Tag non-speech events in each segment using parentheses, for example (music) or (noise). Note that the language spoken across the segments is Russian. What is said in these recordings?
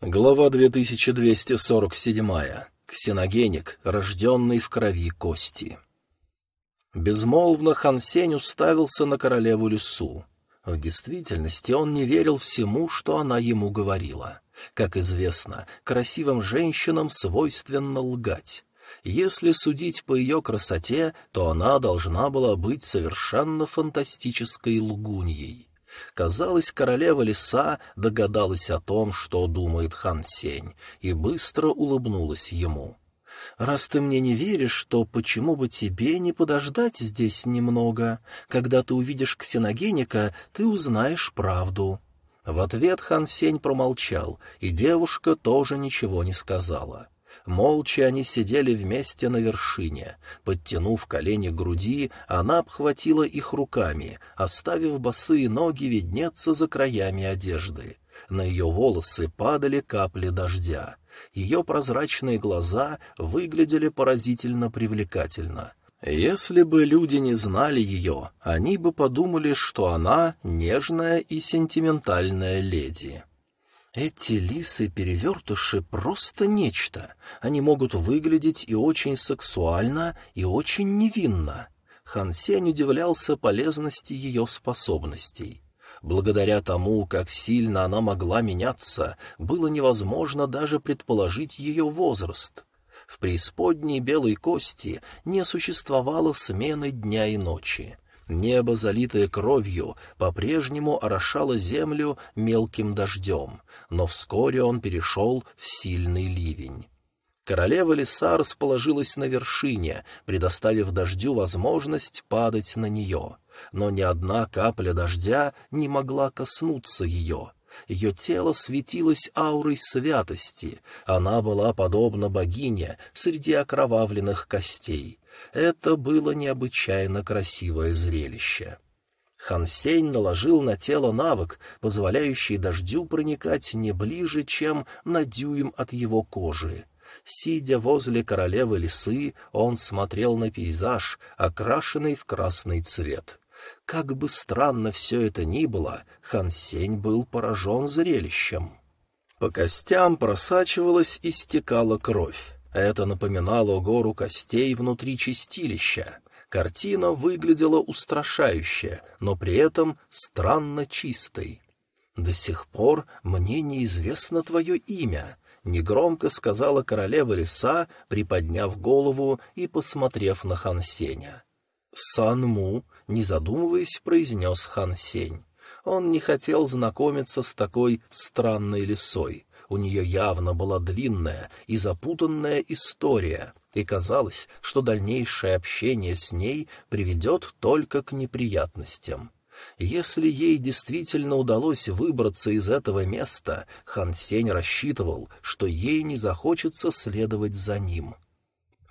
Глава 2247. Ксеногеник, рожденный в крови кости. Безмолвно Хан Сень уставился на королеву лесу. В действительности он не верил всему, что она ему говорила. Как известно, красивым женщинам свойственно лгать. Если судить по ее красоте, то она должна была быть совершенно фантастической лгуньей. Казалось, королева леса догадалась о том, что думает хан Сень, и быстро улыбнулась ему. «Раз ты мне не веришь, то почему бы тебе не подождать здесь немного? Когда ты увидишь ксеногеника, ты узнаешь правду». В ответ хан Сень промолчал, и девушка тоже ничего не сказала. Молча они сидели вместе на вершине. Подтянув колени к груди, она обхватила их руками, оставив босые ноги виднеться за краями одежды. На ее волосы падали капли дождя. Ее прозрачные глаза выглядели поразительно привлекательно. Если бы люди не знали ее, они бы подумали, что она нежная и сентиментальная леди. Эти лисы-перевертыши просто нечто. Они могут выглядеть и очень сексуально, и очень невинно. Хан Сень удивлялся полезности ее способностей. Благодаря тому, как сильно она могла меняться, было невозможно даже предположить ее возраст. В преисподней белой кости не существовало смены дня и ночи. Небо, залитое кровью, по-прежнему орошало землю мелким дождем, но вскоре он перешел в сильный ливень. Королева леса расположилась на вершине, предоставив дождю возможность падать на нее, но ни одна капля дождя не могла коснуться ее. Ее тело светилось аурой святости, она была подобна богине среди окровавленных костей — это было необычайно красивое зрелище. Хансень наложил на тело навык, позволяющий дождю проникать не ближе, чем на дюйм от его кожи. Сидя возле королевы лисы, он смотрел на пейзаж, окрашенный в красный цвет. Как бы странно все это ни было, Хансень был поражен зрелищем. По костям просачивалась и стекала кровь. Это напоминало гору костей внутри чистилища. Картина выглядела устрашающе, но при этом странно чистой. «До сих пор мне неизвестно твое имя», — негромко сказала королева леса, приподняв голову и посмотрев на Хан Сеня. «Санму», — не задумываясь, произнес Хан Сень. Он не хотел знакомиться с такой странной лисой. У нее явно была длинная и запутанная история, и казалось, что дальнейшее общение с ней приведет только к неприятностям. Если ей действительно удалось выбраться из этого места, Хан Сень рассчитывал, что ей не захочется следовать за ним.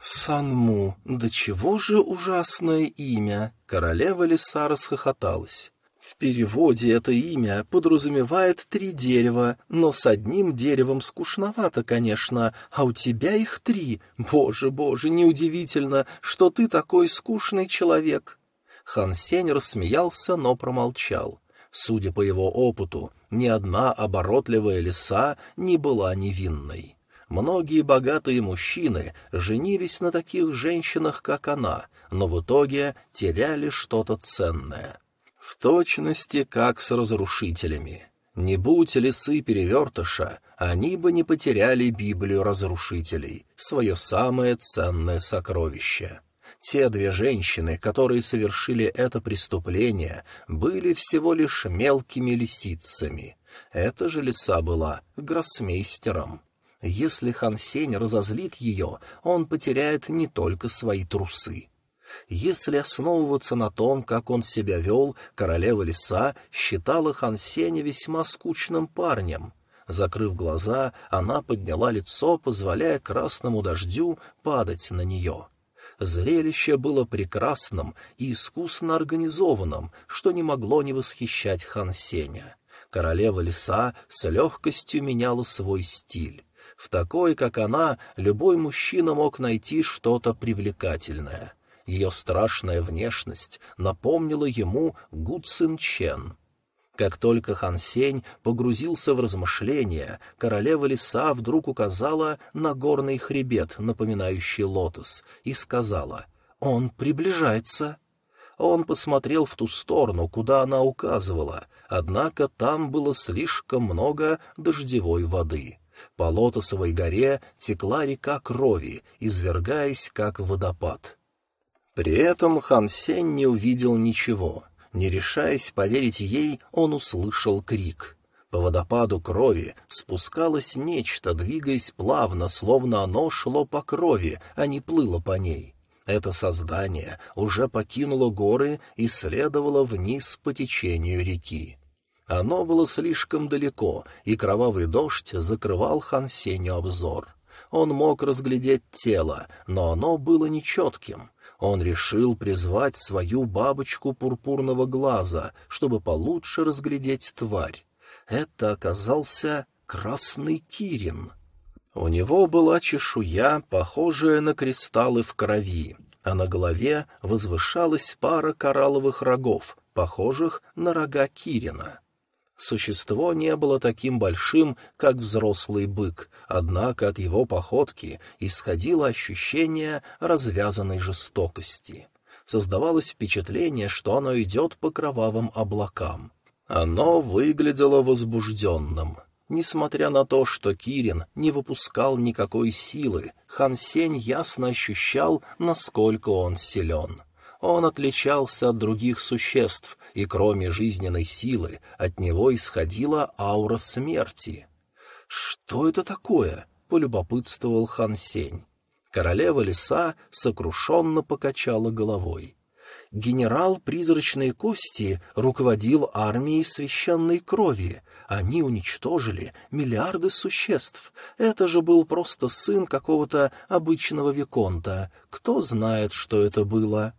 «Санму, да чего же ужасное имя!» Королева леса расхохоталась. В переводе это имя подразумевает три дерева, но с одним деревом скучновато, конечно, а у тебя их три. Боже, боже, неудивительно, что ты такой скучный человек. Хан Сень рассмеялся, но промолчал. Судя по его опыту, ни одна оборотливая лиса не была невинной. Многие богатые мужчины женились на таких женщинах, как она, но в итоге теряли что-то ценное. В точности, как с разрушителями. Не будь лисы перевертыша, они бы не потеряли Библию разрушителей, свое самое ценное сокровище. Те две женщины, которые совершили это преступление, были всего лишь мелкими лисицами. Эта же лиса была гроссмейстером. Если Хан Сень разозлит ее, он потеряет не только свои трусы. Если основываться на том, как он себя вел, королева леса считала Хан Сеня весьма скучным парнем. Закрыв глаза, она подняла лицо, позволяя красному дождю падать на нее. Зрелище было прекрасным и искусно организованным, что не могло не восхищать Хан Сеня. Королева леса с легкостью меняла свой стиль. В такой, как она, любой мужчина мог найти что-то привлекательное — ее страшная внешность напомнила ему Гу Цин Чен. Как только Хан Сень погрузился в размышления, королева леса вдруг указала на горный хребет, напоминающий лотос, и сказала «Он приближается». Он посмотрел в ту сторону, куда она указывала, однако там было слишком много дождевой воды. По Лотосовой горе текла река крови, извергаясь, как водопад. При этом Хан Сень не увидел ничего. Не решаясь поверить ей, он услышал крик. По водопаду крови спускалось нечто, двигаясь плавно, словно оно шло по крови, а не плыло по ней. Это создание уже покинуло горы и следовало вниз по течению реки. Оно было слишком далеко, и кровавый дождь закрывал Хан Сеню обзор. Он мог разглядеть тело, но оно было нечетким. Он решил призвать свою бабочку пурпурного глаза, чтобы получше разглядеть тварь. Это оказался красный кирин. У него была чешуя, похожая на кристаллы в крови, а на голове возвышалась пара коралловых рогов, похожих на рога Кирина. Существо не было таким большим, как взрослый бык, однако от его походки исходило ощущение развязанной жестокости. Создавалось впечатление, что оно идет по кровавым облакам. Оно выглядело возбужденным. Несмотря на то, что Кирин не выпускал никакой силы, Хан Сень ясно ощущал, насколько он силен. Он отличался от других существ, и кроме жизненной силы от него исходила аура смерти. «Что это такое?» — полюбопытствовал Хан Сень. Королева леса сокрушенно покачала головой генерал Призрачной Кости руководил армией священной крови. Они уничтожили миллиарды существ. Это же был просто сын какого-то обычного виконта. Кто знает, что это было?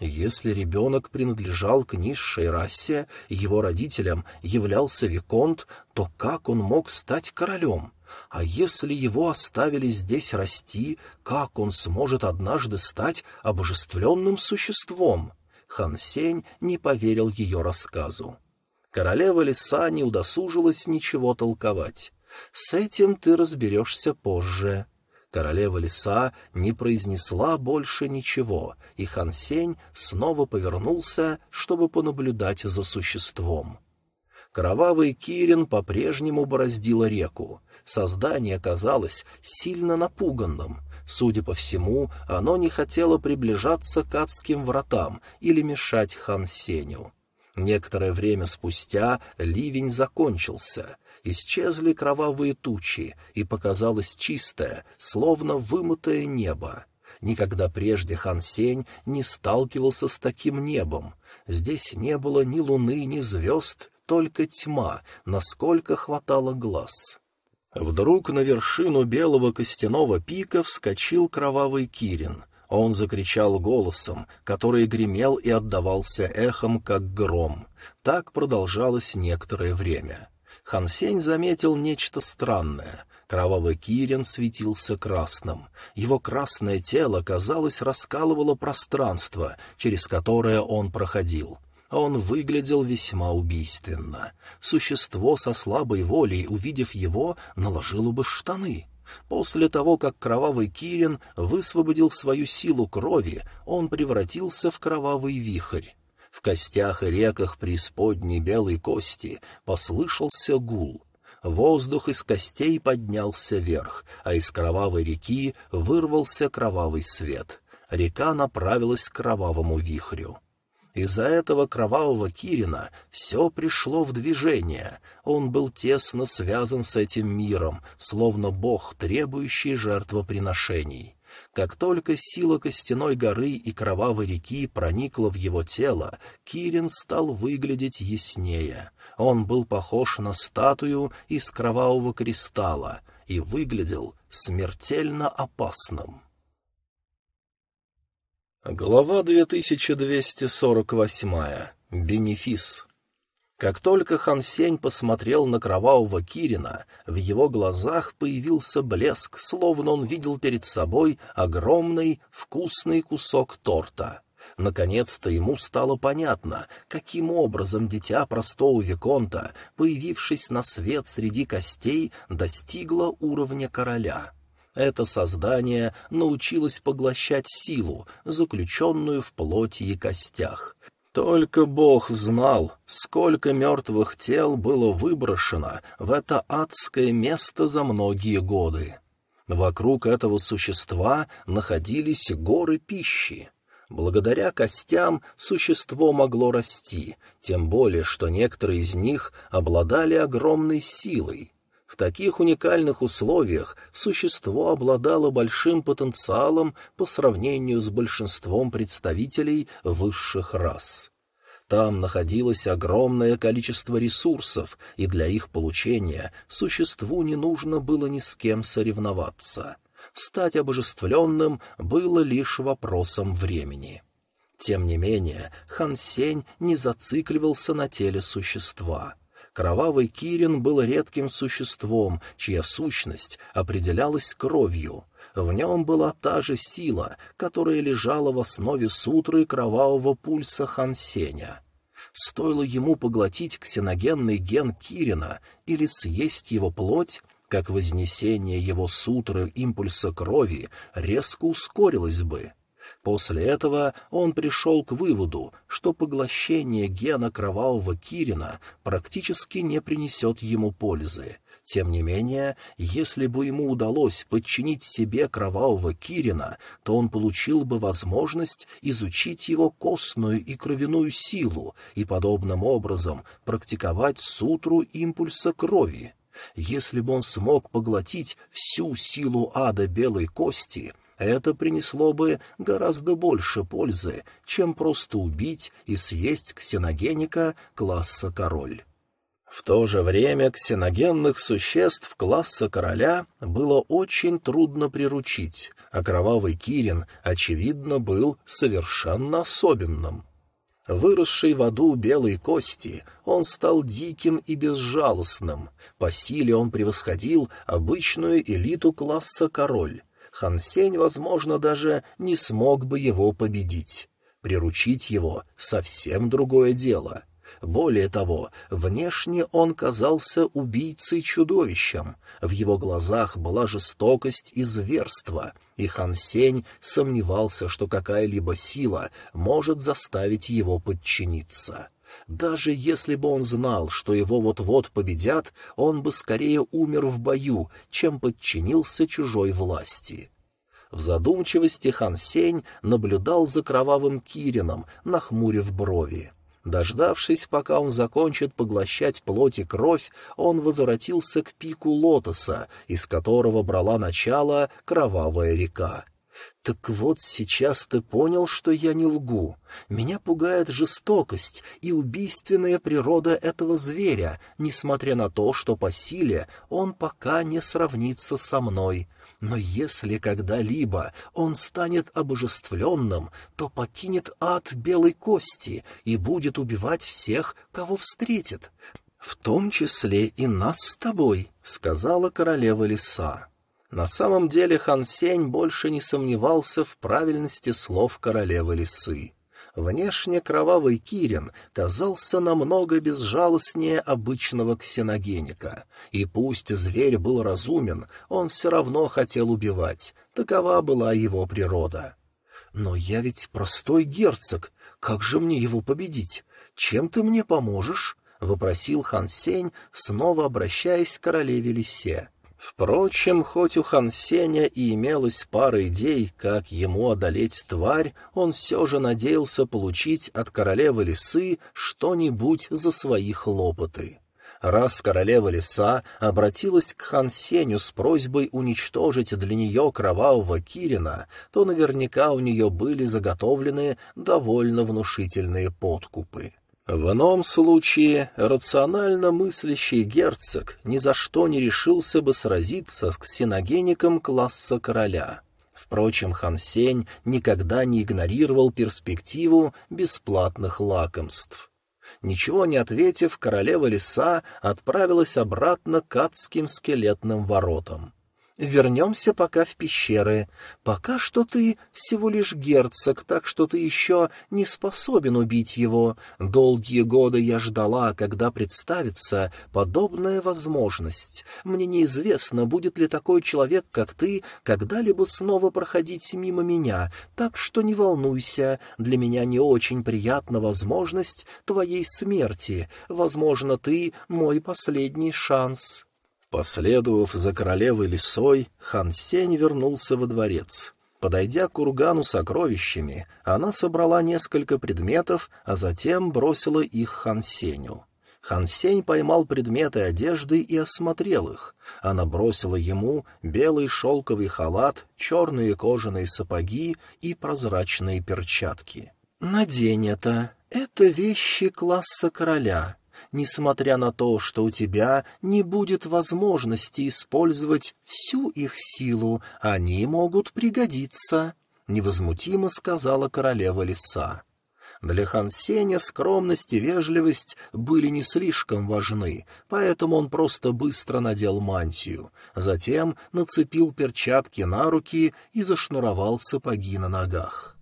Если ребенок принадлежал к низшей расе, его родителям являлся виконт, то как он мог стать королем? А если его оставили здесь расти, как он сможет однажды стать обожествленным существом? Хан Сень не поверил ее рассказу. Королева леса не удосужилась ничего толковать. «С этим ты разберешься позже». Королева леса не произнесла больше ничего, и Хан Сень снова повернулся, чтобы понаблюдать за существом. Кровавый Кирин по-прежнему бороздила реку. Создание казалось сильно напуганным. Судя по всему, оно не хотело приближаться к адским вратам или мешать хан Сеню. Некоторое время спустя ливень закончился. Исчезли кровавые тучи, и показалось чистое, словно вымытое небо. Никогда прежде Хан Сень не сталкивался с таким небом. Здесь не было ни луны, ни звезд, только тьма, насколько хватало глаз. Вдруг на вершину белого костяного пика вскочил кровавый Кирин. Он закричал голосом, который гремел и отдавался эхом, как гром. Так продолжалось некоторое время. Хансень заметил нечто странное. Кровавый Кирин светился красным. Его красное тело, казалось, раскалывало пространство, через которое он проходил. Он выглядел весьма убийственно. Существо со слабой волей, увидев его, наложило бы в штаны. После того, как кровавый Кирин высвободил свою силу крови, он превратился в кровавый вихрь. В костях и реках преисподней белой кости послышался гул. Воздух из костей поднялся вверх, а из кровавой реки вырвался кровавый свет. Река направилась к кровавому вихрю. Из-за этого кровавого Кирина все пришло в движение. Он был тесно связан с этим миром, словно бог, требующий жертвоприношений. Как только сила костяной горы и кровавой реки проникла в его тело, Кирин стал выглядеть яснее. Он был похож на статую из кровавого кристалла и выглядел смертельно опасным. Глава 2248. Бенефис. Как только Хан Сень посмотрел на кровавого Кирина, в его глазах появился блеск, словно он видел перед собой огромный вкусный кусок торта. Наконец-то ему стало понятно, каким образом дитя простого Виконта, появившись на свет среди костей, достигло уровня короля. Это создание научилось поглощать силу, заключенную в плоти и костях. Только Бог знал, сколько мертвых тел было выброшено в это адское место за многие годы. Вокруг этого существа находились горы пищи. Благодаря костям существо могло расти, тем более, что некоторые из них обладали огромной силой. В таких уникальных условиях существо обладало большим потенциалом по сравнению с большинством представителей высших рас. Там находилось огромное количество ресурсов, и для их получения существу не нужно было ни с кем соревноваться — стать обожествленным было лишь вопросом времени. Тем не менее, Хан Сень не зацикливался на теле существа. Кровавый Кирин был редким существом, чья сущность определялась кровью. В нем была та же сила, которая лежала в основе сутры кровавого пульса Хан Сеня. Стоило ему поглотить ксеногенный ген Кирина или съесть его плоть, как вознесение его сутры импульса крови резко ускорилось бы. После этого он пришел к выводу, что поглощение гена кровавого Кирина практически не принесет ему пользы. Тем не менее, если бы ему удалось подчинить себе кровавого Кирина, то он получил бы возможность изучить его костную и кровяную силу и подобным образом практиковать сутру импульса крови. Если бы он смог поглотить всю силу ада белой кости, это принесло бы гораздо больше пользы, чем просто убить и съесть ксеногеника класса король. В то же время ксеногенных существ класса короля было очень трудно приручить, а кровавый Кирин, очевидно, был совершенно особенным. Выросший в аду белой кости, он стал диким и безжалостным. По силе он превосходил обычную элиту класса король. Хансень, возможно, даже не смог бы его победить. Приручить его — совсем другое дело. Более того, внешне он казался убийцей-чудовищем. В его глазах была жестокость и зверство, и Хан Сень сомневался, что какая-либо сила может заставить его подчиниться. Даже если бы он знал, что его вот-вот победят, он бы скорее умер в бою, чем подчинился чужой власти. В задумчивости Хан Сень наблюдал за кровавым Кирином, нахмурив брови. Дождавшись, пока он закончит поглощать плоть и кровь, он возвратился к пику лотоса, из которого брала начало кровавая река. «Так вот сейчас ты понял, что я не лгу. Меня пугает жестокость и убийственная природа этого зверя, несмотря на то, что по силе он пока не сравнится со мной. Но если когда-либо он станет обожествленным, то покинет ад белой кости и будет убивать всех, кого встретит. В том числе и нас с тобой, — сказала королева леса. На самом деле Хан Сень больше не сомневался в правильности слов королевы лисы. Внешне кровавый Кирин казался намного безжалостнее обычного ксеногеника, и пусть зверь был разумен, он все равно хотел убивать, такова была его природа. «Но я ведь простой герцог, как же мне его победить? Чем ты мне поможешь?» — вопросил Хан Сень, снова обращаясь к королеве Лисе. Впрочем, хоть у Хан Сеня и имелась пара идей, как ему одолеть тварь, он все же надеялся получить от королевы лисы что-нибудь за свои хлопоты. Раз королева лиса обратилась к Хан Сеню с просьбой уничтожить для нее кровавого Кирина, то наверняка у нее были заготовлены довольно внушительные подкупы. В ином случае рационально мыслящий герцог ни за что не решился бы сразиться с ксеногеником класса короля. Впрочем, Хан Сень никогда не игнорировал перспективу бесплатных лакомств. Ничего не ответив, королева леса отправилась обратно к адским скелетным воротам. Вернемся пока в пещеры. Пока что ты всего лишь герцог, так что ты еще не способен убить его. Долгие годы я ждала, когда представится подобная возможность. Мне неизвестно, будет ли такой человек, как ты, когда-либо снова проходить мимо меня, так что не волнуйся, для меня не очень приятна возможность твоей смерти. Возможно, ты мой последний шанс». Последовав за королевой лисой, хан Сень вернулся во дворец. Подойдя к кургану с сокровищами, она собрала несколько предметов, а затем бросила их хан Сеню. Хан Сень поймал предметы одежды и осмотрел их. Она бросила ему белый шелковый халат, черные кожаные сапоги и прозрачные перчатки. «Надень это. Это вещи класса короля несмотря на то, что у тебя не будет возможности использовать всю их силу, они могут пригодиться», — невозмутимо сказала королева леса. Для Хансеня скромность и вежливость были не слишком важны, поэтому он просто быстро надел мантию, затем нацепил перчатки на руки и зашнуровал сапоги на ногах.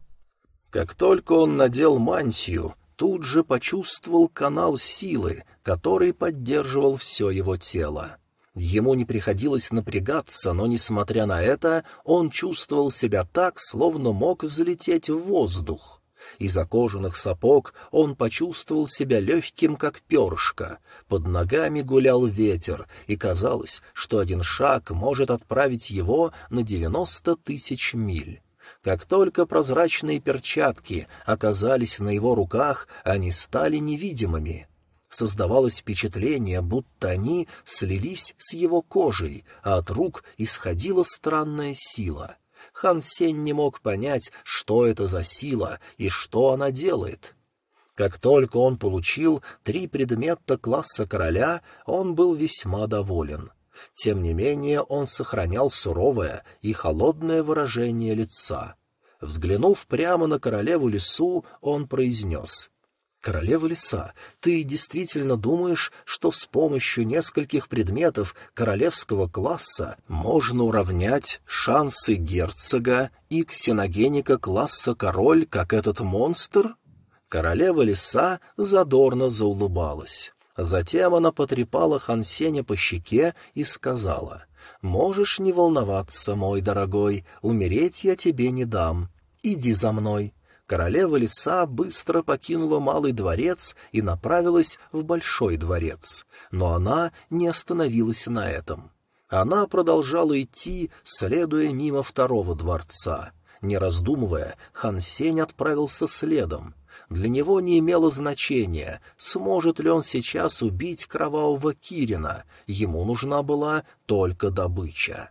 Как только он надел мантию, тут же почувствовал канал силы, который поддерживал все его тело. Ему не приходилось напрягаться, но, несмотря на это, он чувствовал себя так, словно мог взлететь в воздух. Из-за сапог он почувствовал себя легким, как перышко. Под ногами гулял ветер, и казалось, что один шаг может отправить его на девяносто тысяч миль. Как только прозрачные перчатки оказались на его руках, они стали невидимыми. Создавалось впечатление, будто они слились с его кожей, а от рук исходила странная сила. Хан Сень не мог понять, что это за сила и что она делает. Как только он получил три предмета класса короля, он был весьма доволен. Тем не менее он сохранял суровое и холодное выражение лица. Взглянув прямо на королеву лесу, он произнес — «Королева леса, ты действительно думаешь, что с помощью нескольких предметов королевского класса можно уравнять шансы герцога и ксеногеника класса король, как этот монстр?» Королева леса задорно заулыбалась. Затем она потрепала Хансеня по щеке и сказала, «Можешь не волноваться, мой дорогой, умереть я тебе не дам. Иди за мной». Королева леса быстро покинула малый дворец и направилась в большой дворец, но она не остановилась на этом. Она продолжала идти, следуя мимо второго дворца. Не раздумывая, Хан Сень отправился следом — для него не имело значения, сможет ли он сейчас убить кровавого Кирина, ему нужна была только добыча.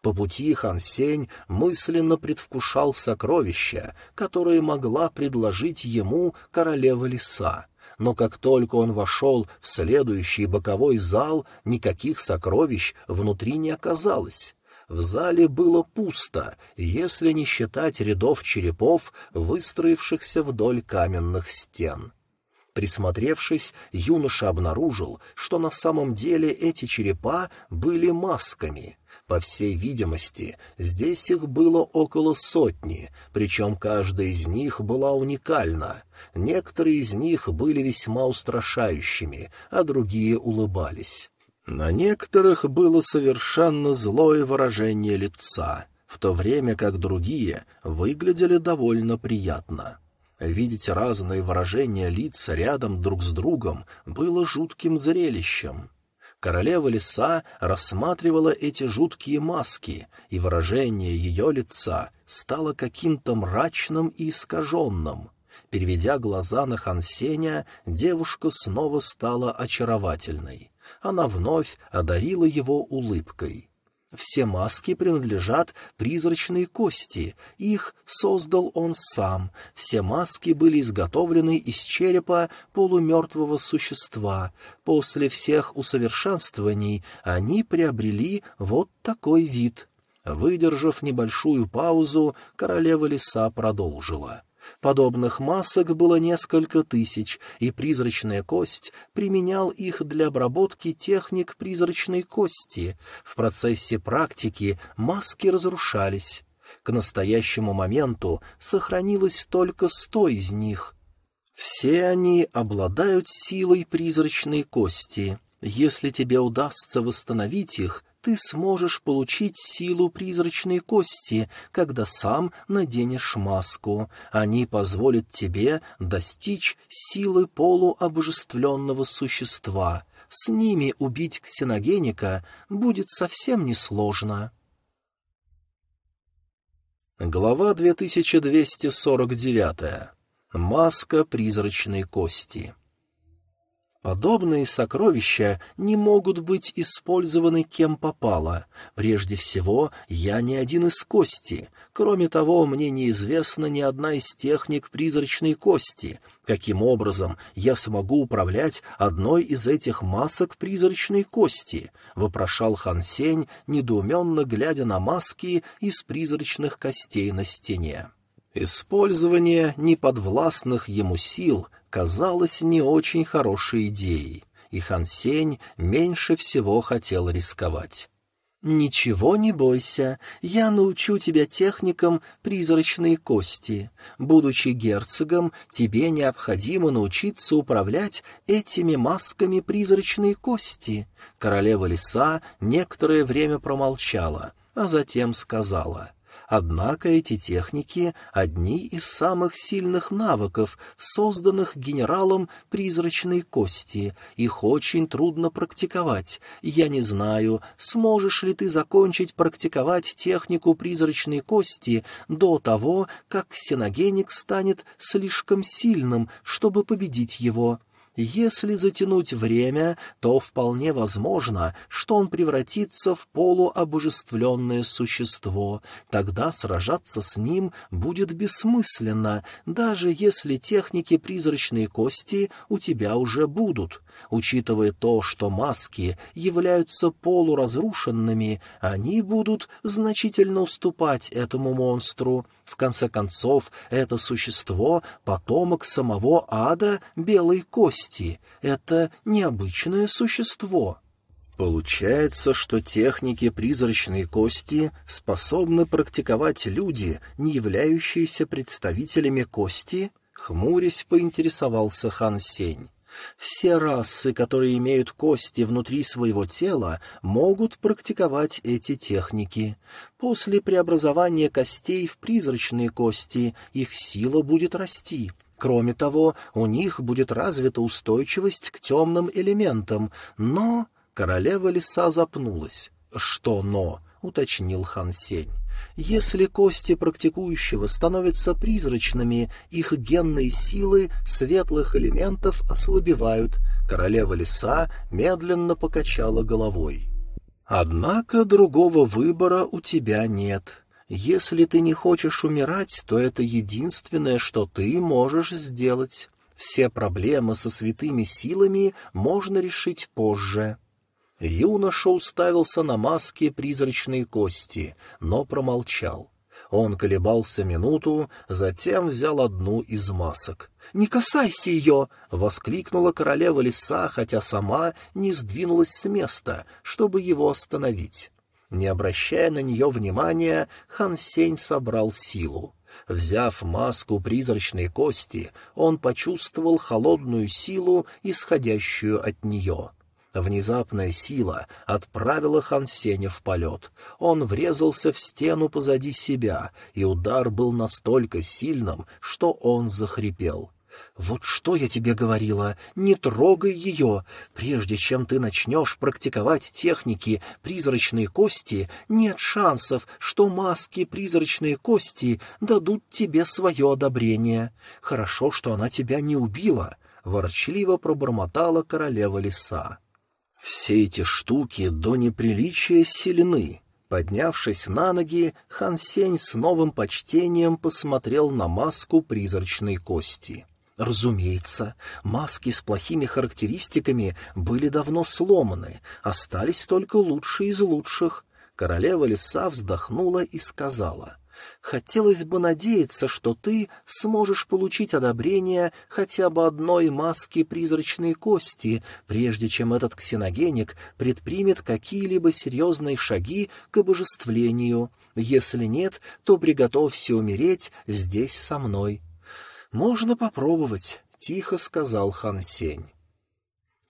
По пути Хан Сень мысленно предвкушал сокровища, которые могла предложить ему королева леса. Но как только он вошел в следующий боковой зал, никаких сокровищ внутри не оказалось. В зале было пусто, если не считать рядов черепов, выстроившихся вдоль каменных стен. Присмотревшись, юноша обнаружил, что на самом деле эти черепа были масками. По всей видимости, здесь их было около сотни, причем каждая из них была уникальна. Некоторые из них были весьма устрашающими, а другие улыбались. На некоторых было совершенно злое выражение лица, в то время как другие выглядели довольно приятно. Видеть разные выражения лиц рядом друг с другом было жутким зрелищем. Королева леса рассматривала эти жуткие маски, и выражение ее лица стало каким-то мрачным и искаженным. Переведя глаза на Хансеня, девушка снова стала очаровательной она вновь одарила его улыбкой. Все маски принадлежат призрачной кости, их создал он сам. Все маски были изготовлены из черепа полумертвого существа. После всех усовершенствований они приобрели вот такой вид. Выдержав небольшую паузу, королева леса продолжила. Подобных масок было несколько тысяч, и призрачная кость применял их для обработки техник призрачной кости. В процессе практики маски разрушались. К настоящему моменту сохранилось только сто из них. Все они обладают силой призрачной кости. Если тебе удастся восстановить их, ты сможешь получить силу призрачной кости, когда сам наденешь маску. Они позволят тебе достичь силы полуобожествленного существа. С ними убить ксеногеника будет совсем несложно. Глава 2249. Маска призрачной кости. Подобные сокровища не могут быть использованы кем попало. Прежде всего, я не один из кости. Кроме того, мне неизвестна ни одна из техник призрачной кости. Каким образом я смогу управлять одной из этих масок призрачной кости? Вопрошал Хан Сень, недоуменно глядя на маски из призрачных костей на стене. Использование неподвластных ему сил казалось не очень хорошей идеей, и Хан Сень меньше всего хотел рисковать. «Ничего не бойся, я научу тебя техникам призрачной кости. Будучи герцогом, тебе необходимо научиться управлять этими масками призрачной кости». Королева лиса некоторое время промолчала, а затем сказала — Однако эти техники — одни из самых сильных навыков, созданных генералом призрачной кости. Их очень трудно практиковать. Я не знаю, сможешь ли ты закончить практиковать технику призрачной кости до того, как ксеногеник станет слишком сильным, чтобы победить его. Если затянуть время, то вполне возможно, что он превратится в полуобожествленное существо. Тогда сражаться с ним будет бессмысленно, даже если техники призрачной кости у тебя уже будут. Учитывая то, что маски являются полуразрушенными, они будут значительно уступать этому монстру. В конце концов, это существо — потомок самого ада белой кости. Это необычное существо. Получается, что техники призрачной кости способны практиковать люди, не являющиеся представителями кости? Хмурясь, поинтересовался Хан Сень. Все расы, которые имеют кости внутри своего тела, могут практиковать эти техники. После преобразования костей в призрачные кости их сила будет расти. Кроме того, у них будет развита устойчивость к темным элементам, но... Королева лиса запнулась. «Что «но»?» — уточнил Хан Сень. Если кости практикующего становятся призрачными, их генные силы светлых элементов ослабевают. Королева леса медленно покачала головой. Однако другого выбора у тебя нет. Если ты не хочешь умирать, то это единственное, что ты можешь сделать. Все проблемы со святыми силами можно решить позже. Юноша уставился на маски призрачной кости, но промолчал. Он колебался минуту, затем взял одну из масок. «Не касайся ее!» — воскликнула королева леса, хотя сама не сдвинулась с места, чтобы его остановить. Не обращая на нее внимания, Хан Сень собрал силу. Взяв маску призрачной кости, он почувствовал холодную силу, исходящую от нее — Внезапная сила отправила Хан Сеня в полет. Он врезался в стену позади себя, и удар был настолько сильным, что он захрипел. «Вот что я тебе говорила, не трогай ее! Прежде чем ты начнешь практиковать техники призрачной кости, нет шансов, что маски призрачной кости дадут тебе свое одобрение. Хорошо, что она тебя не убила!» — ворчливо пробормотала королева леса. Все эти штуки до неприличия сильны. Поднявшись на ноги, Хан Сень с новым почтением посмотрел на маску призрачной кости. Разумеется, маски с плохими характеристиками были давно сломаны, остались только лучшие из лучших. Королева леса вздохнула и сказала — Хотелось бы надеяться, что ты сможешь получить одобрение хотя бы одной маски призрачной кости, прежде чем этот ксеногеник предпримет какие-либо серьезные шаги к обожествлению. Если нет, то приготовься умереть здесь со мной. «Можно попробовать», — тихо сказал Хан Сень.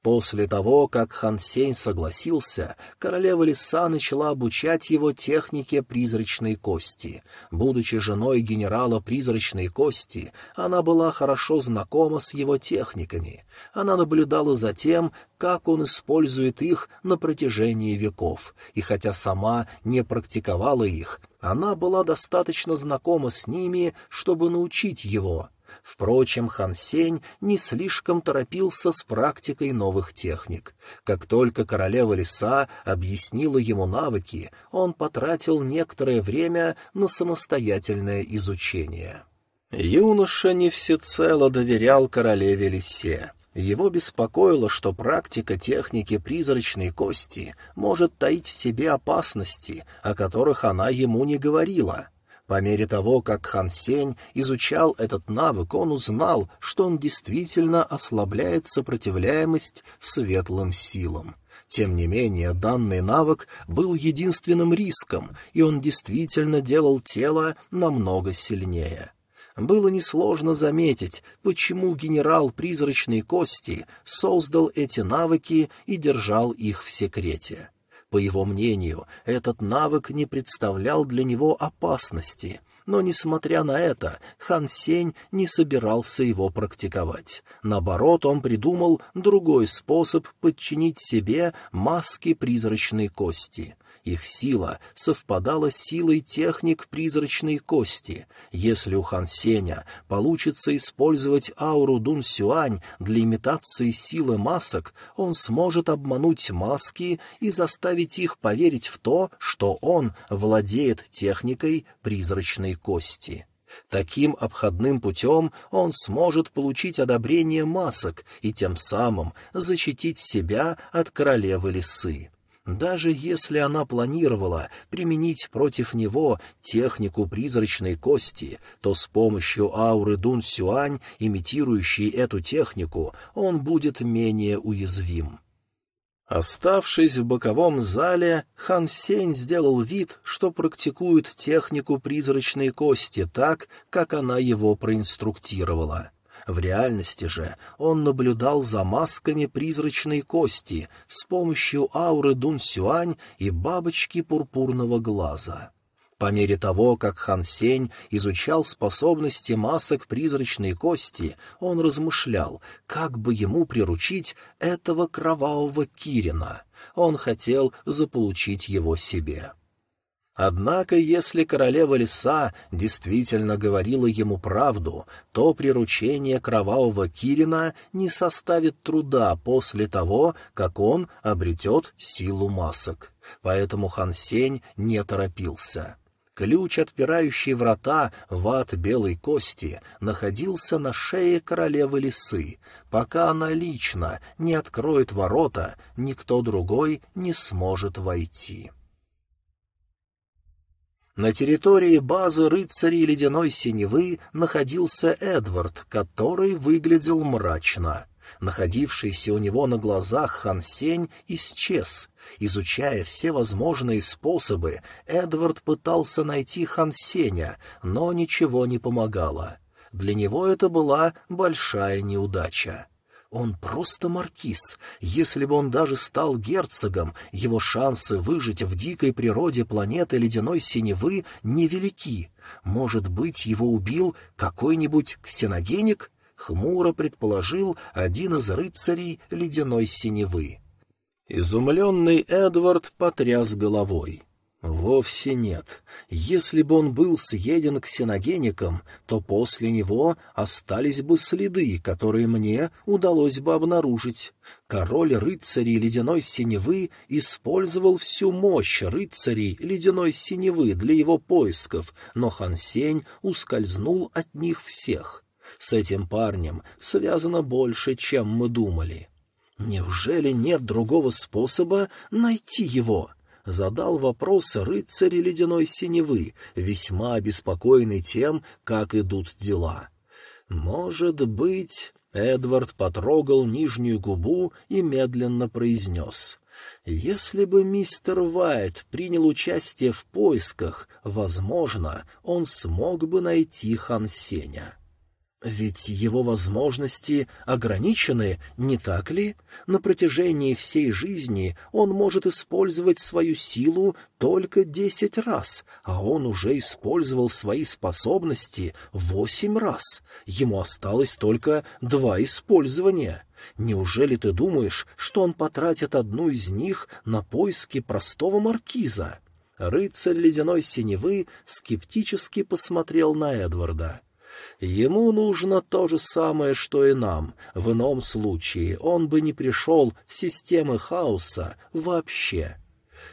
После того, как Хан Сень согласился, королева леса начала обучать его технике призрачной кости. Будучи женой генерала призрачной кости, она была хорошо знакома с его техниками. Она наблюдала за тем, как он использует их на протяжении веков, и хотя сама не практиковала их, она была достаточно знакома с ними, чтобы научить его — Впрочем, Хан Сень не слишком торопился с практикой новых техник. Как только королева леса объяснила ему навыки, он потратил некоторое время на самостоятельное изучение. Юноша не всецело доверял королеве лисе. Его беспокоило, что практика техники призрачной кости может таить в себе опасности, о которых она ему не говорила. По мере того, как Хан Сень изучал этот навык, он узнал, что он действительно ослабляет сопротивляемость светлым силам. Тем не менее, данный навык был единственным риском, и он действительно делал тело намного сильнее. Было несложно заметить, почему генерал призрачной кости создал эти навыки и держал их в секрете. По его мнению, этот навык не представлял для него опасности, но, несмотря на это, Хан Сень не собирался его практиковать. Наоборот, он придумал другой способ подчинить себе маски призрачной кости. Их сила совпадала с силой техник призрачной кости. Если у Хан Сеня получится использовать ауру Дун Сюань для имитации силы масок, он сможет обмануть маски и заставить их поверить в то, что он владеет техникой призрачной кости. Таким обходным путем он сможет получить одобрение масок и тем самым защитить себя от королевы лисы. Даже если она планировала применить против него технику призрачной кости, то с помощью ауры Дун Сюань, имитирующей эту технику, он будет менее уязвим. Оставшись в боковом зале, Хан Сень сделал вид, что практикует технику призрачной кости так, как она его проинструктировала. В реальности же он наблюдал за масками призрачной кости с помощью ауры Дун Сюань и бабочки пурпурного глаза. По мере того, как Хан Сень изучал способности масок призрачной кости, он размышлял, как бы ему приручить этого кровавого Кирина. Он хотел заполучить его себе. Однако, если королева леса действительно говорила ему правду, то приручение кровавого Кирина не составит труда после того, как он обретет силу масок. Поэтому Хан Сень не торопился. Ключ, отпирающий врата в ад белой кости, находился на шее королевы лисы. Пока она лично не откроет ворота, никто другой не сможет войти. На территории базы рыцарей ледяной синевы находился Эдвард, который выглядел мрачно. Находившийся у него на глазах Хан Сень исчез. Изучая все возможные способы, Эдвард пытался найти Хан Сеня, но ничего не помогало. Для него это была большая неудача. Он просто маркиз. Если бы он даже стал герцогом, его шансы выжить в дикой природе планеты ледяной синевы невелики. Может быть, его убил какой-нибудь ксеногеник? Хмуро предположил один из рыцарей ледяной синевы. Изумленный Эдвард потряс головой. Вовсе нет. Если бы он был съеден ксеногеником, то после него остались бы следы, которые мне удалось бы обнаружить. Король рыцарей ледяной синевы использовал всю мощь рыцарей ледяной синевы для его поисков, но Хансень ускользнул от них всех. С этим парнем связано больше, чем мы думали. Неужели нет другого способа найти его? —— задал вопрос рыцарь ледяной синевы, весьма обеспокоенный тем, как идут дела. «Может быть...» — Эдвард потрогал нижнюю губу и медленно произнес. «Если бы мистер Уайт принял участие в поисках, возможно, он смог бы найти Хан Сеня». Ведь его возможности ограничены, не так ли? На протяжении всей жизни он может использовать свою силу только десять раз, а он уже использовал свои способности восемь раз. Ему осталось только два использования. Неужели ты думаешь, что он потратит одну из них на поиски простого маркиза? Рыцарь ледяной синевы скептически посмотрел на Эдварда. — Ему нужно то же самое, что и нам. В ином случае он бы не пришел в системы хаоса вообще.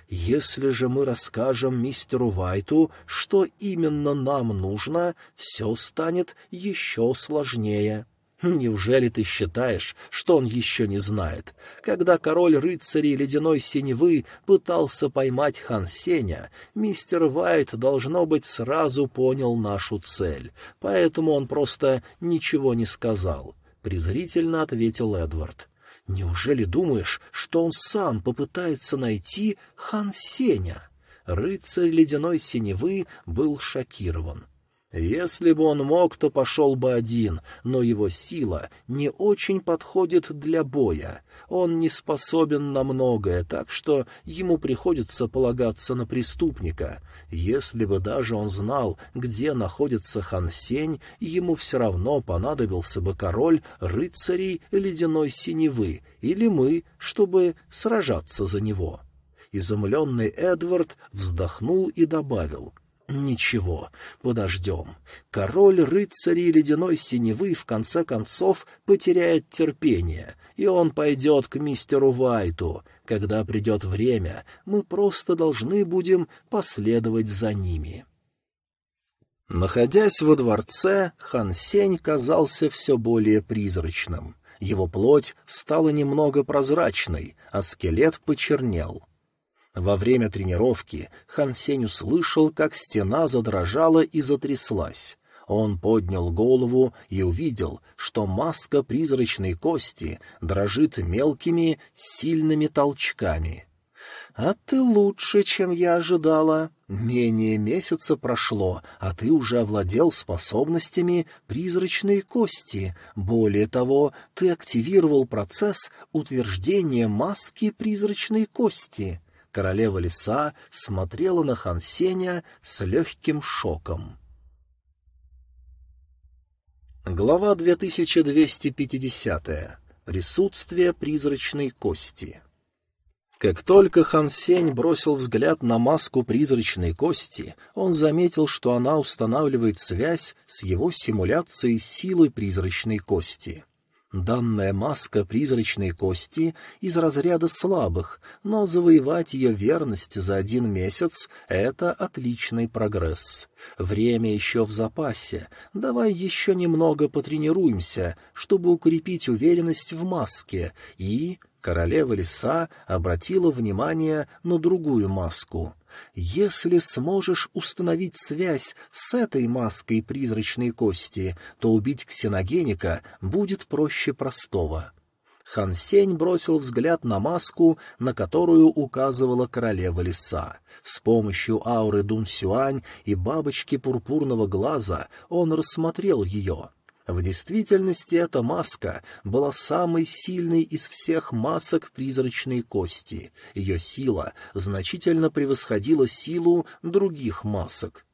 Если же мы расскажем мистеру Вайту, что именно нам нужно, все станет еще сложнее. Неужели ты считаешь, что он еще не знает? Когда король рыцарей ледяной синевы пытался поймать хан Сеня, мистер Вайт, должно быть, сразу понял нашу цель, поэтому он просто ничего не сказал. Презрительно ответил Эдвард. Неужели думаешь, что он сам попытается найти хан Сеня? Рыцарь ледяной синевы был шокирован. Если бы он мог, то пошел бы один, но его сила не очень подходит для боя. Он не способен на многое, так что ему приходится полагаться на преступника. Если бы даже он знал, где находится Хан Сень, ему все равно понадобился бы король рыцарей ледяной синевы или мы, чтобы сражаться за него. Изумленный Эдвард вздохнул и добавил — Ничего, подождем. Король рыцарей ледяной синевы в конце концов потеряет терпение, и он пойдет к мистеру Вайту. Когда придет время, мы просто должны будем последовать за ними. Находясь во дворце, Хан Сень казался все более призрачным. Его плоть стала немного прозрачной, а скелет почернел. Во время тренировки Хан Сень услышал, как стена задрожала и затряслась. Он поднял голову и увидел, что маска призрачной кости дрожит мелкими, сильными толчками. «А ты лучше, чем я ожидала. Менее месяца прошло, а ты уже овладел способностями призрачной кости. Более того, ты активировал процесс утверждения маски призрачной кости». Королева леса смотрела на Хансеня с легким шоком. Глава 2250. Присутствие призрачной кости. Как только Хан Сень бросил взгляд на маску призрачной кости, он заметил, что она устанавливает связь с его симуляцией силы призрачной кости. Данная маска призрачной кости из разряда слабых, но завоевать ее верность за один месяц — это отличный прогресс. Время еще в запасе, давай еще немного потренируемся, чтобы укрепить уверенность в маске, и... Королева леса обратила внимание на другую маску — если сможешь установить связь с этой маской призрачной кости, то убить ксеногеника будет проще простого. Хан Сень бросил взгляд на маску, на которую указывала королева леса. С помощью ауры Дун Сюань и бабочки пурпурного глаза он рассмотрел ее. В действительности эта маска была самой сильной из всех масок призрачной кости. Ее сила значительно превосходила силу других масок.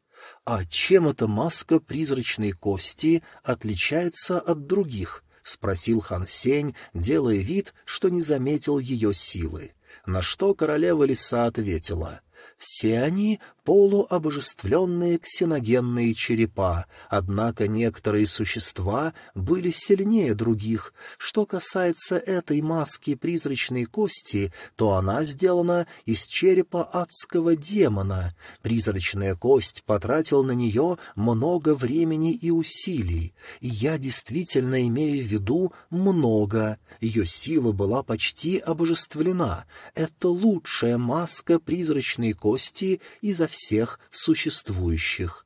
А чем эта маска призрачной кости отличается от других? — спросил Хан Сень, делая вид, что не заметил ее силы. На что королева лиса ответила. Все они полуобожествленные ксеногенные черепа, однако некоторые существа были сильнее других. Что касается этой маски призрачной кости, то она сделана из черепа адского демона. Призрачная кость потратил на нее много времени и усилий. И я действительно имею в виду много. Ее сила была почти обожествлена. Это лучшая маска призрачной кости изо всех существующих.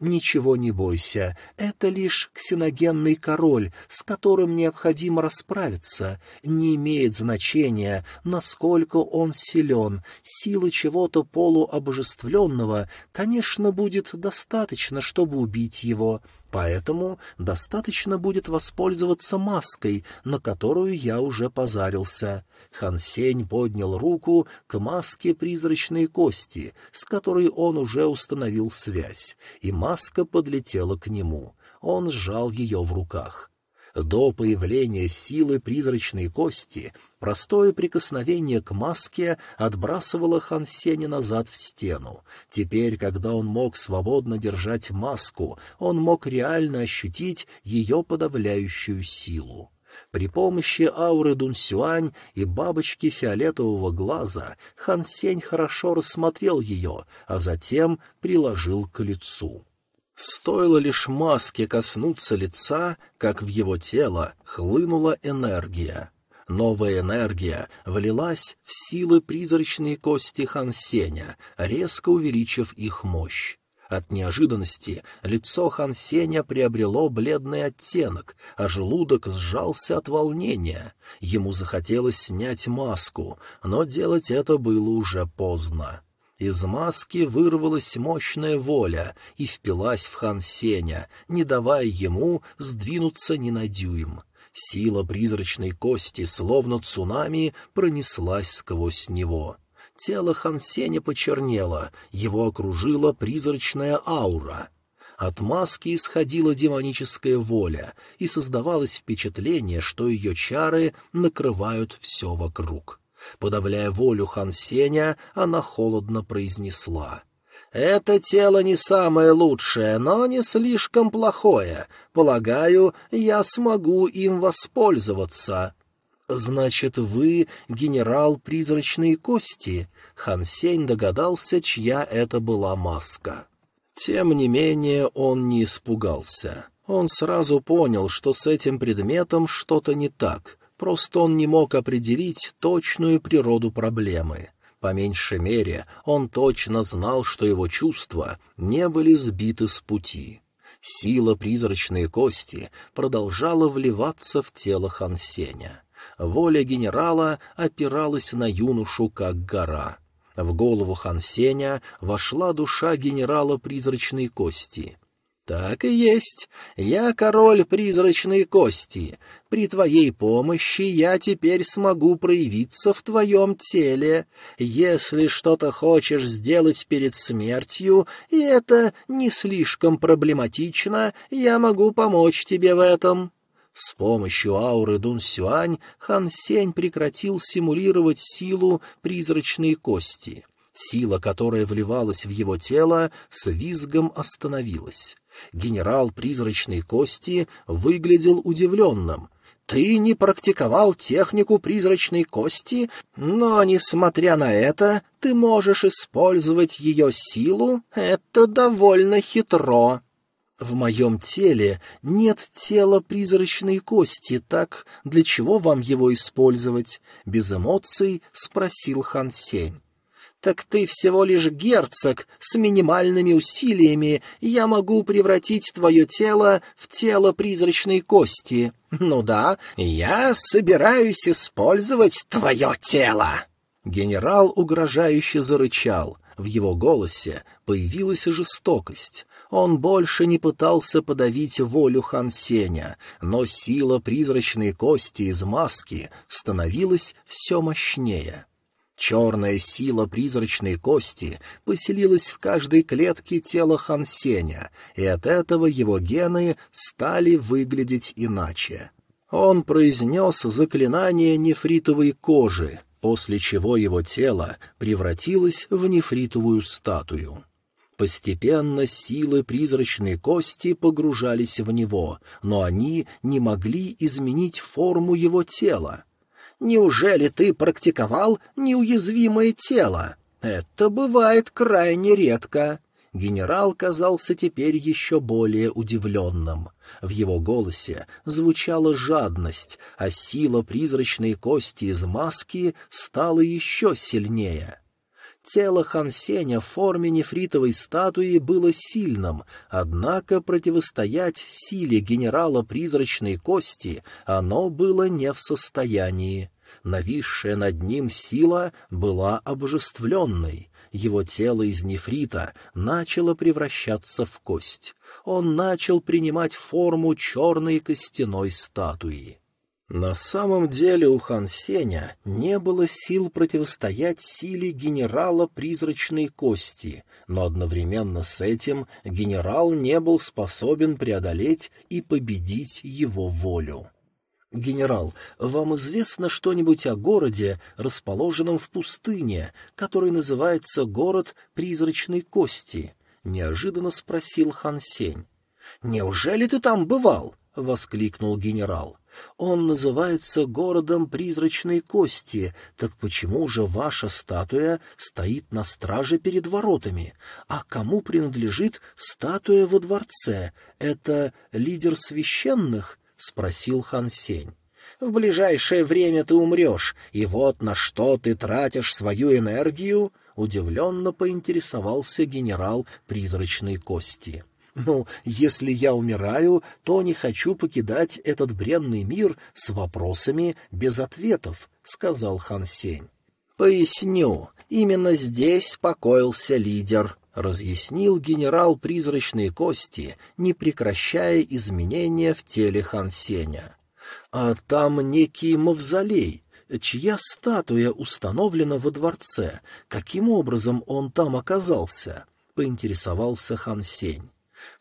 Ничего не бойся, это лишь ксеногенный король, с которым необходимо расправиться. Не имеет значения, насколько он силен. Силы чего-то полуобожествленного, конечно, будет достаточно, чтобы убить его. Поэтому достаточно будет воспользоваться маской, на которую я уже позарился. Хансень поднял руку к маске призрачной кости, с которой он уже установил связь, и маска подлетела к нему. Он сжал ее в руках. До появления силы призрачной кости простое прикосновение к маске отбрасывало Хан Сеня назад в стену. Теперь, когда он мог свободно держать маску, он мог реально ощутить ее подавляющую силу. При помощи ауры Дунсюань и бабочки фиолетового глаза Хан Сень хорошо рассмотрел ее, а затем приложил к лицу. Стоило лишь маске коснуться лица, как в его тело хлынула энергия. Новая энергия влилась в силы призрачной кости Хансеня, резко увеличив их мощь. От неожиданности лицо Хансеня приобрело бледный оттенок, а желудок сжался от волнения. Ему захотелось снять маску, но делать это было уже поздно. Из маски вырвалась мощная воля и впилась в хан Сеня, не давая ему сдвинуться ни на дюйм. Сила призрачной кости, словно цунами, пронеслась сквозь него. Тело хан Сеня почернело, его окружила призрачная аура. От маски исходила демоническая воля, и создавалось впечатление, что ее чары накрывают все вокруг. Подавляя волю Хан Сеня, она холодно произнесла. «Это тело не самое лучшее, но не слишком плохое. Полагаю, я смогу им воспользоваться». «Значит, вы генерал призрачной кости?» Хан Сень догадался, чья это была маска. Тем не менее он не испугался. Он сразу понял, что с этим предметом что-то не так — Просто он не мог определить точную природу проблемы. По меньшей мере, он точно знал, что его чувства не были сбиты с пути. Сила призрачной кости продолжала вливаться в тело Хансеня. Воля генерала опиралась на юношу, как гора. В голову Хансеня вошла душа генерала призрачной кости — «Так и есть. Я король призрачной кости. При твоей помощи я теперь смогу проявиться в твоем теле. Если что-то хочешь сделать перед смертью, и это не слишком проблематично, я могу помочь тебе в этом». С помощью ауры Дун Сюань Хан Сень прекратил симулировать силу призрачной кости. Сила, которая вливалась в его тело, с визгом остановилась. Генерал призрачной кости выглядел удивленным. «Ты не практиковал технику призрачной кости, но, несмотря на это, ты можешь использовать ее силу? Это довольно хитро». «В моем теле нет тела призрачной кости, так для чего вам его использовать?» — без эмоций спросил Хан Сень. «Так ты всего лишь герцог, с минимальными усилиями я могу превратить твое тело в тело призрачной кости. Ну да, я собираюсь использовать твое тело!» Генерал угрожающе зарычал. В его голосе появилась жестокость. Он больше не пытался подавить волю Хан Сеня, но сила призрачной кости из маски становилась все мощнее. Черная сила призрачной кости поселилась в каждой клетке тела Хансеня, и от этого его гены стали выглядеть иначе. Он произнес заклинание нефритовой кожи, после чего его тело превратилось в нефритовую статую. Постепенно силы призрачной кости погружались в него, но они не могли изменить форму его тела. «Неужели ты практиковал неуязвимое тело? Это бывает крайне редко». Генерал казался теперь еще более удивленным. В его голосе звучала жадность, а сила призрачной кости из маски стала еще сильнее. Тело Хансеня в форме нефритовой статуи было сильным, однако противостоять силе генерала призрачной кости оно было не в состоянии. Нависшая над ним сила была обожествленной. Его тело из нефрита начало превращаться в кость. Он начал принимать форму черной костяной статуи. На самом деле у Хан Сеня не было сил противостоять силе генерала призрачной кости, но одновременно с этим генерал не был способен преодолеть и победить его волю. «Генерал, вам известно что-нибудь о городе, расположенном в пустыне, который называется город призрачной кости?» — неожиданно спросил Хан Сень. «Неужели ты там бывал?» — воскликнул генерал. Он называется городом призрачной кости, так почему же ваша статуя стоит на страже перед воротами? А кому принадлежит статуя во дворце? Это лидер священных? — спросил Хан Сень. В ближайшее время ты умрешь, и вот на что ты тратишь свою энергию? — удивленно поинтересовался генерал призрачной кости. — ну, если я умираю, то не хочу покидать этот бренный мир с вопросами без ответов, — сказал Хан Сень. — Поясню. Именно здесь покоился лидер, — разъяснил генерал призрачные кости, не прекращая изменения в теле Хан Сеня. — А там некий мавзолей, чья статуя установлена во дворце. Каким образом он там оказался? — поинтересовался Хан Сень.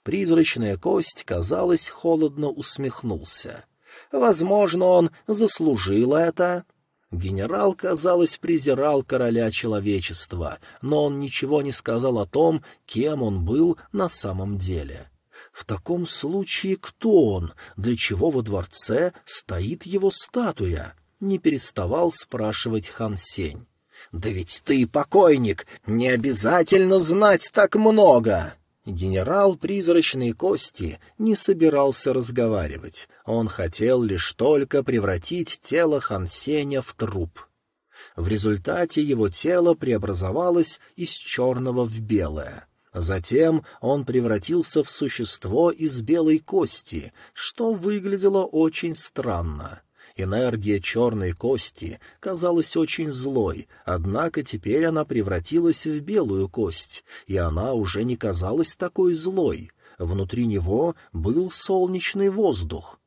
Призрачная кость, казалось, холодно усмехнулся. Возможно, он заслужил это. Генерал, казалось, презирал короля человечества, но он ничего не сказал о том, кем он был на самом деле. В таком случае кто он, для чего во дворце стоит его статуя? Не переставал спрашивать Хан Сень. «Да ведь ты покойник, не обязательно знать так много!» Генерал призрачной кости не собирался разговаривать, он хотел лишь только превратить тело Хансеня в труп. В результате его тело преобразовалось из черного в белое. Затем он превратился в существо из белой кости, что выглядело очень странно. Энергия черной кости казалась очень злой, однако теперь она превратилась в белую кость, и она уже не казалась такой злой. Внутри него был солнечный воздух.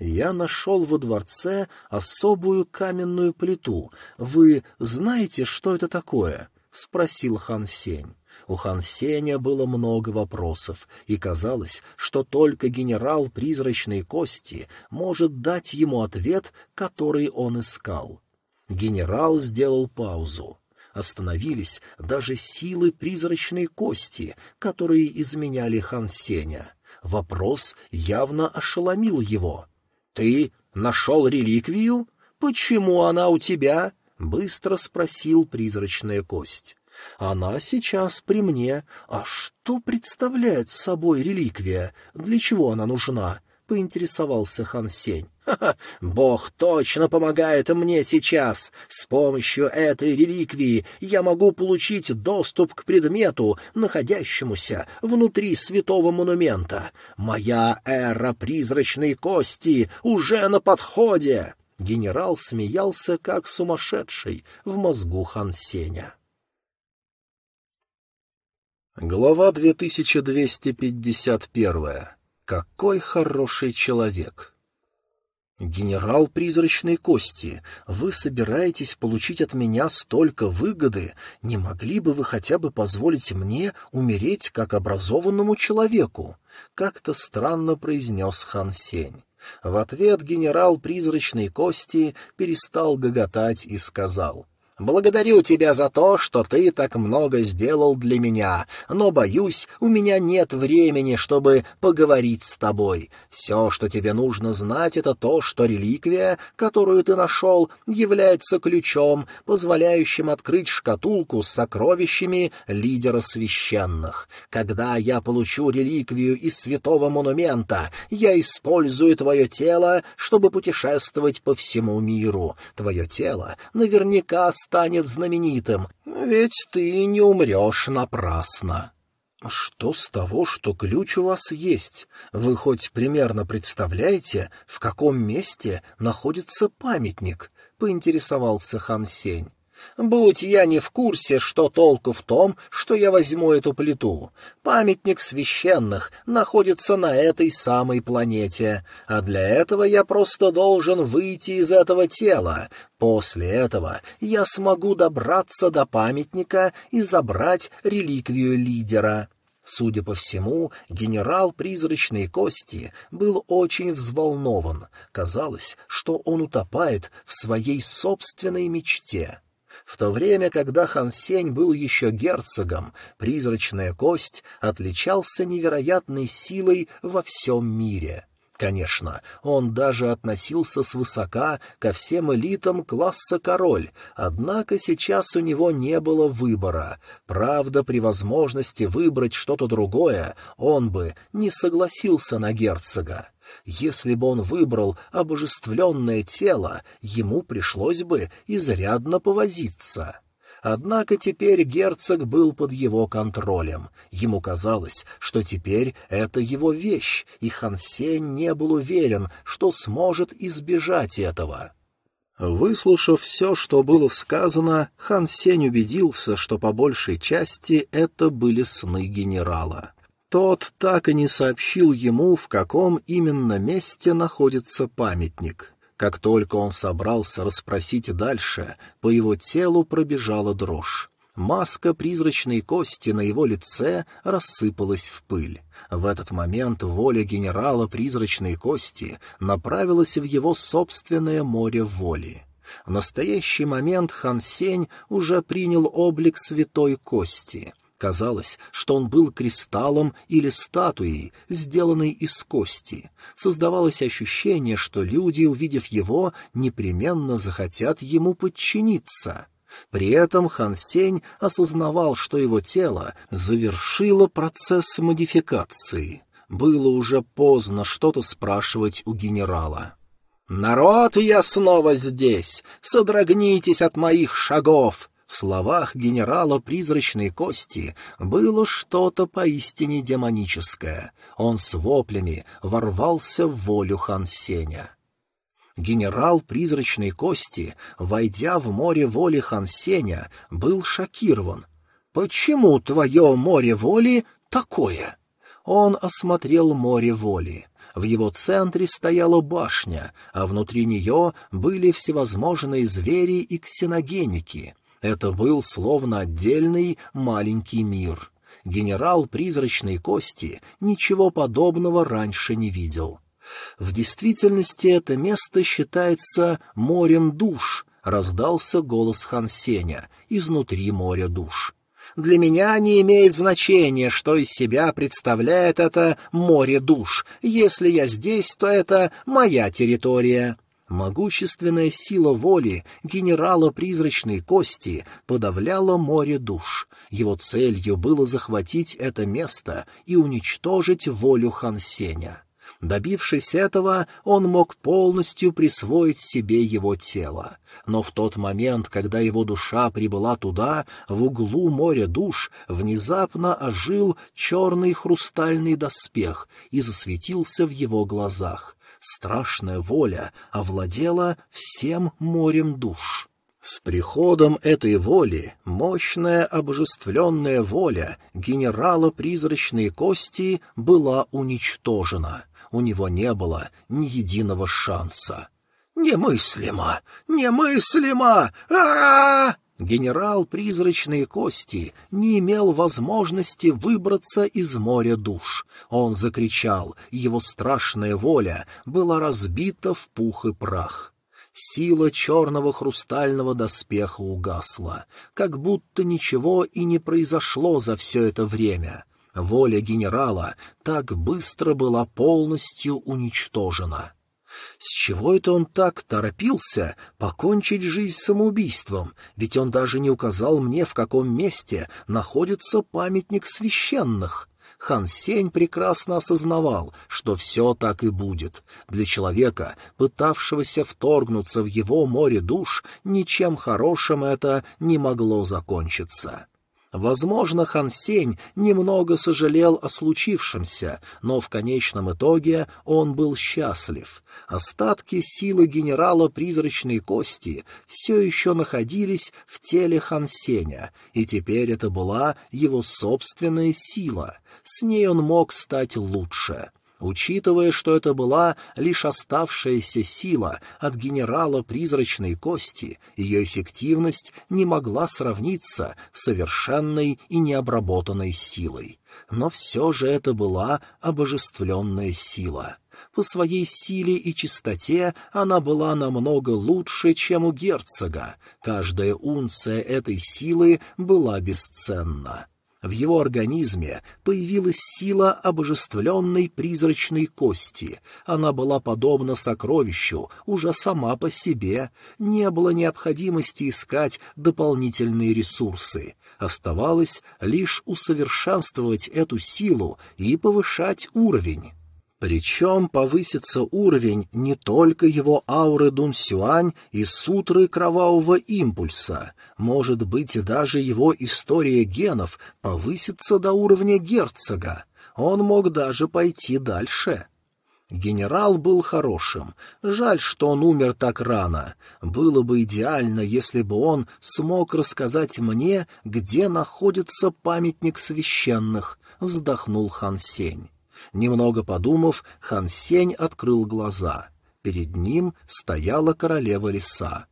Я нашел во дворце особую каменную плиту. Вы знаете, что это такое? — спросил хан Сень. У Хан Сеня было много вопросов, и казалось, что только генерал призрачной кости может дать ему ответ, который он искал. Генерал сделал паузу. Остановились даже силы призрачной кости, которые изменяли Хан Сеня. Вопрос явно ошеломил его. «Ты нашел реликвию? Почему она у тебя?» — быстро спросил призрачная кость. Она сейчас при мне. А что представляет собой реликвия? Для чего она нужна? — поинтересовался Хан Сень. «Ха-ха! Бог точно помогает мне сейчас! С помощью этой реликвии я могу получить доступ к предмету, находящемуся внутри святого монумента. Моя эра призрачной кости уже на подходе!» Генерал смеялся, как сумасшедший, в мозгу Хан Сеня. Глава 2251. Какой хороший человек! «Генерал призрачной кости, вы собираетесь получить от меня столько выгоды, не могли бы вы хотя бы позволить мне умереть как образованному человеку?» — как-то странно произнес Хан Сень. В ответ генерал призрачной кости перестал гоготать и сказал — Благодарю тебя за то, что ты так много сделал для меня, но, боюсь, у меня нет времени, чтобы поговорить с тобой. Все, что тебе нужно знать, это то, что реликвия, которую ты нашел, является ключом, позволяющим открыть шкатулку с сокровищами лидера священных. Когда я получу реликвию из святого монумента, я использую твое тело, чтобы путешествовать по всему миру. Твое тело наверняка станет знаменитым, ведь ты не умрешь напрасно. «Что с того, что ключ у вас есть? Вы хоть примерно представляете, в каком месте находится памятник?» — поинтересовался Хан Сень. Будь я не в курсе, что толку в том, что я возьму эту плиту. Памятник священных находится на этой самой планете, а для этого я просто должен выйти из этого тела. После этого я смогу добраться до памятника и забрать реликвию лидера. Судя по всему, генерал призрачной кости был очень взволнован. Казалось, что он утопает в своей собственной мечте. В то время, когда Хан Сень был еще герцогом, призрачная кость отличался невероятной силой во всем мире. Конечно, он даже относился свысока ко всем элитам класса король, однако сейчас у него не было выбора. Правда, при возможности выбрать что-то другое, он бы не согласился на герцога. Если бы он выбрал обожествленное тело, ему пришлось бы изрядно повозиться. Однако теперь герцог был под его контролем. Ему казалось, что теперь это его вещь, и Хансен не был уверен, что сможет избежать этого. Выслушав все, что было сказано, Хан Сень убедился, что по большей части это были сны генерала. Тот так и не сообщил ему, в каком именно месте находится памятник. Как только он собрался расспросить дальше, по его телу пробежала дрожь. Маска призрачной кости на его лице рассыпалась в пыль. В этот момент воля генерала призрачной кости направилась в его собственное море воли. В настоящий момент Хан Сень уже принял облик святой кости — Казалось, что он был кристаллом или статуей, сделанной из кости. Создавалось ощущение, что люди, увидев его, непременно захотят ему подчиниться. При этом Хан Сень осознавал, что его тело завершило процесс модификации. Было уже поздно что-то спрашивать у генерала. «Народ, я снова здесь! Содрогнитесь от моих шагов!» В словах генерала призрачной кости было что-то поистине демоническое. Он с воплями ворвался в волю Хансеня. Генерал призрачной кости, войдя в море воли Хансеня, был шокирован. «Почему твое море воли такое?» Он осмотрел море воли. В его центре стояла башня, а внутри нее были всевозможные звери и ксеногеники. Это был словно отдельный маленький мир. Генерал призрачной кости ничего подобного раньше не видел. В действительности это место считается морем душ, раздался голос Хансеня изнутри моря душ. Для меня не имеет значения, что из себя представляет это море душ. Если я здесь, то это моя территория. Могущественная сила воли генерала призрачной кости подавляла море душ. Его целью было захватить это место и уничтожить волю Хансеня. Добившись этого, он мог полностью присвоить себе его тело. Но в тот момент, когда его душа прибыла туда, в углу моря душ, внезапно ожил черный хрустальный доспех и засветился в его глазах страшная воля овладела всем морем душ. С приходом этой воли мощная обожествленная воля генерала призрачной кости была уничтожена. У него не было ни единого шанса. «Немыслимо! Немыслимо! а, -а, -а Генерал призрачной кости не имел возможности выбраться из моря душ. Он закричал, его страшная воля была разбита в пух и прах. сила черного хрустального доспеха угасла, как будто ничего и не произошло за все это время. Воля генерала так быстро была полностью уничтожена. С чего это он так торопился покончить жизнь самоубийством, ведь он даже не указал мне, в каком месте находится памятник священных. Хан Сень прекрасно осознавал, что все так и будет. Для человека, пытавшегося вторгнуться в его море душ, ничем хорошим это не могло закончиться. Возможно, Хан Сень немного сожалел о случившемся, но в конечном итоге он был счастлив. Остатки силы генерала призрачной кости все еще находились в теле Хан Сеня, и теперь это была его собственная сила. С ней он мог стать лучше. Учитывая, что это была лишь оставшаяся сила от генерала призрачной кости, ее эффективность не могла сравниться с совершенной и необработанной силой. Но все же это была обожествленная сила. По своей силе и чистоте она была намного лучше, чем у герцога. Каждая унция этой силы была бесценна. В его организме появилась сила обожествленной призрачной кости. Она была подобна сокровищу уже сама по себе. Не было необходимости искать дополнительные ресурсы. Оставалось лишь усовершенствовать эту силу и повышать уровень. Причем повысится уровень не только его ауры Дун Сюань и сутры кровавого импульса, может быть, даже его история генов повысится до уровня герцога. Он мог даже пойти дальше. Генерал был хорошим. Жаль, что он умер так рано. Было бы идеально, если бы он смог рассказать мне, где находится памятник священных, — вздохнул Хан Сень. Немного подумав, Хан Сень открыл глаза. Перед ним стояла королева леса.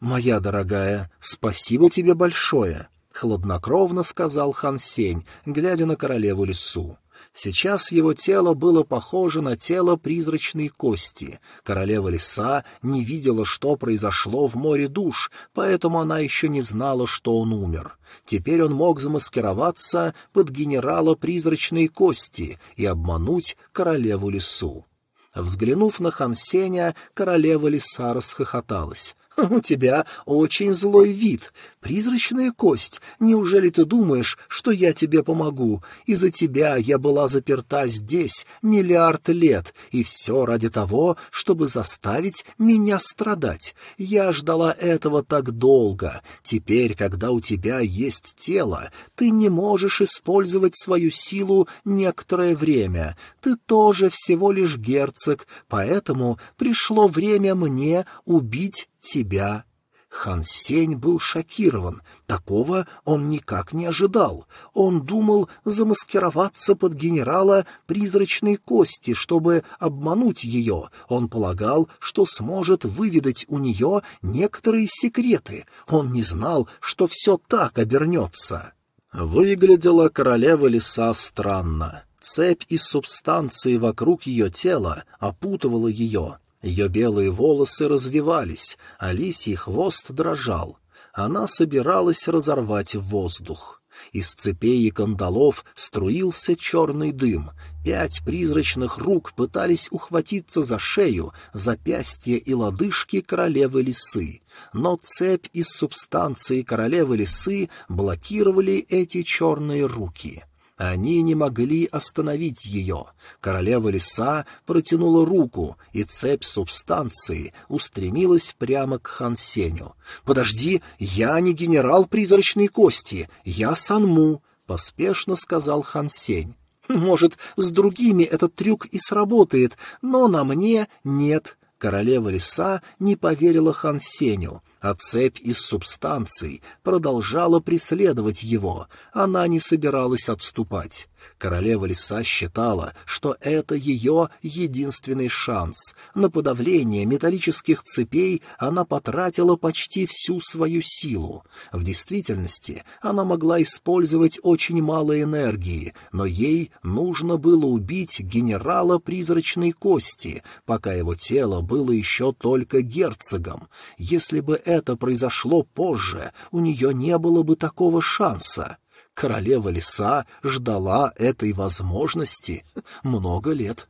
«Моя дорогая, спасибо тебе большое», — хладнокровно сказал Хан Сень, глядя на королеву лесу. Сейчас его тело было похоже на тело призрачной кости. Королева леса не видела, что произошло в море душ, поэтому она еще не знала, что он умер. Теперь он мог замаскироваться под генерала призрачной кости и обмануть королеву лесу. Взглянув на Хансеня, королева леса расхохоталась. (laughs) «У тебя очень злой вид. Призрачная кость. Неужели ты думаешь, что я тебе помогу? Из-за тебя я была заперта здесь миллиард лет, и все ради того, чтобы заставить меня страдать. Я ждала этого так долго. Теперь, когда у тебя есть тело, ты не можешь использовать свою силу некоторое время. Ты тоже всего лишь герцог, поэтому пришло время мне убить тебя. Хан Сень был шокирован. Такого он никак не ожидал. Он думал замаскироваться под генерала призрачной кости, чтобы обмануть ее. Он полагал, что сможет выведать у нее некоторые секреты. Он не знал, что все так обернется. Выглядела королева леса странно. Цепь из субстанции вокруг ее тела опутывала ее, ее белые волосы развивались, а лисий хвост дрожал. Она собиралась разорвать воздух. Из цепей и кандалов струился черный дым. Пять призрачных рук пытались ухватиться за шею, запястья и лодыжки королевы лисы. Но цепь из субстанции королевы лисы блокировали эти черные руки. Они не могли остановить ее. Королева леса протянула руку, и цепь субстанции устремилась прямо к Хансеню. «Подожди, я не генерал призрачной кости, я Санму», — поспешно сказал Хансень. «Может, с другими этот трюк и сработает, но на мне нет». Королева леса не поверила Хансеню. А цепь из субстанций продолжала преследовать его, она не собиралась отступать. Королева леса считала, что это ее единственный шанс. На подавление металлических цепей она потратила почти всю свою силу. В действительности она могла использовать очень мало энергии, но ей нужно было убить генерала призрачной кости, пока его тело было еще только герцогом. Если бы это произошло позже, у нее не было бы такого шанса. Королева леса ждала этой возможности много лет.